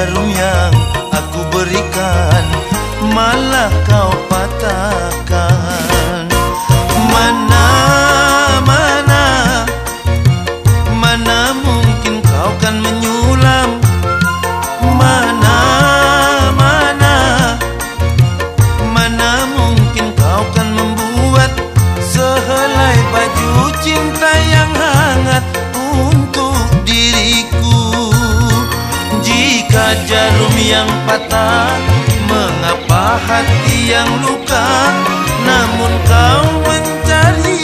jarum yang aku berikan Malah kau patahkan. Mana, mana Mana mungkin kau kan menyulam? Mana, mana Mana mungkin kau kan membuat Sehelai baju cinta yang hangat Untuk diriku? Yang patah Mengapa hati yang luka? Namun kau mencari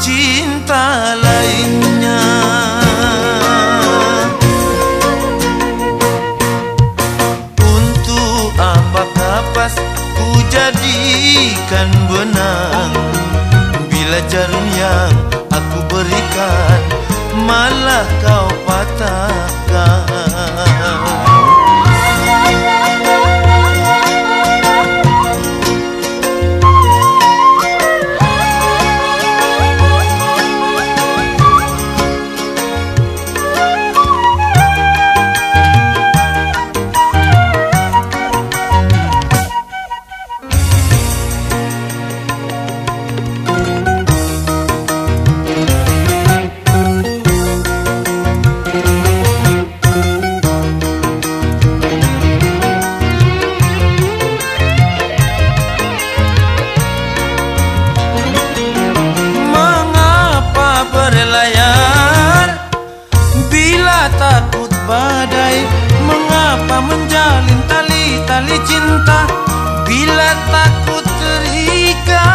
cinta lainnya. Untuk apakah pas ku jadikan benang? Bila jarum yang aku berikan Malah kau patahkan Takut terikat.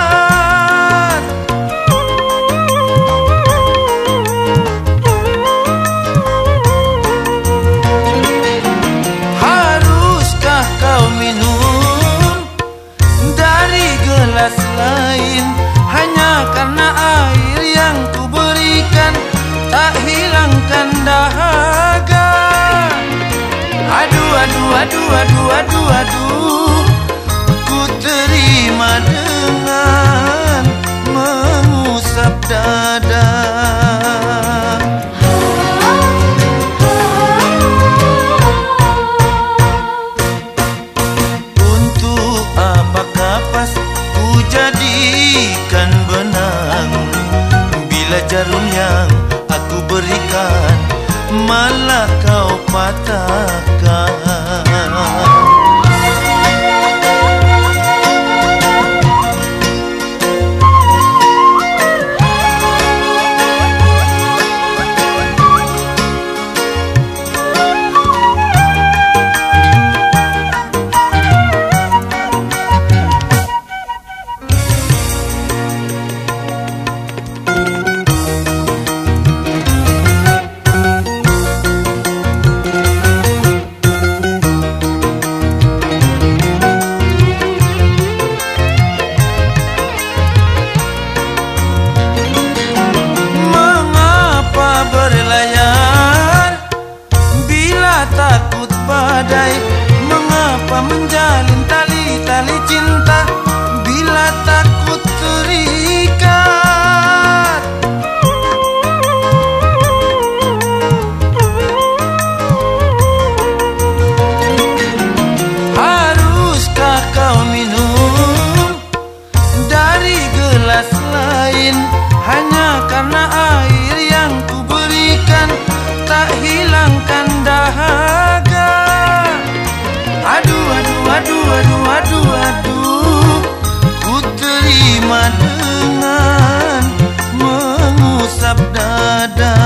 Haruskah kau minum Dari gelas lain? Hanya karena air yang ku berikan Tak hilangkan dahaga. Aduh, aduh, aduh, aduh, aduh, aduh Untuk apakah pas ku jadikan benang? Bila jarum yang aku berikan Malah kau patahkan aduh, aduh, Ku terima dengan mengusap dada.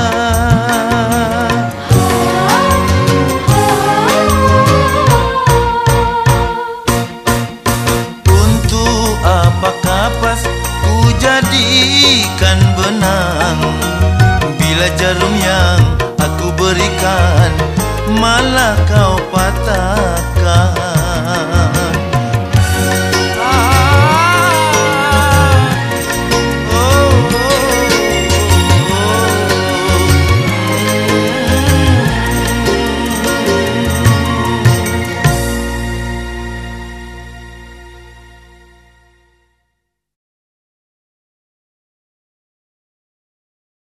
Untuk apakah pas ku jadikan benang? Bila jarum yang aku berikan Malah kau patahkan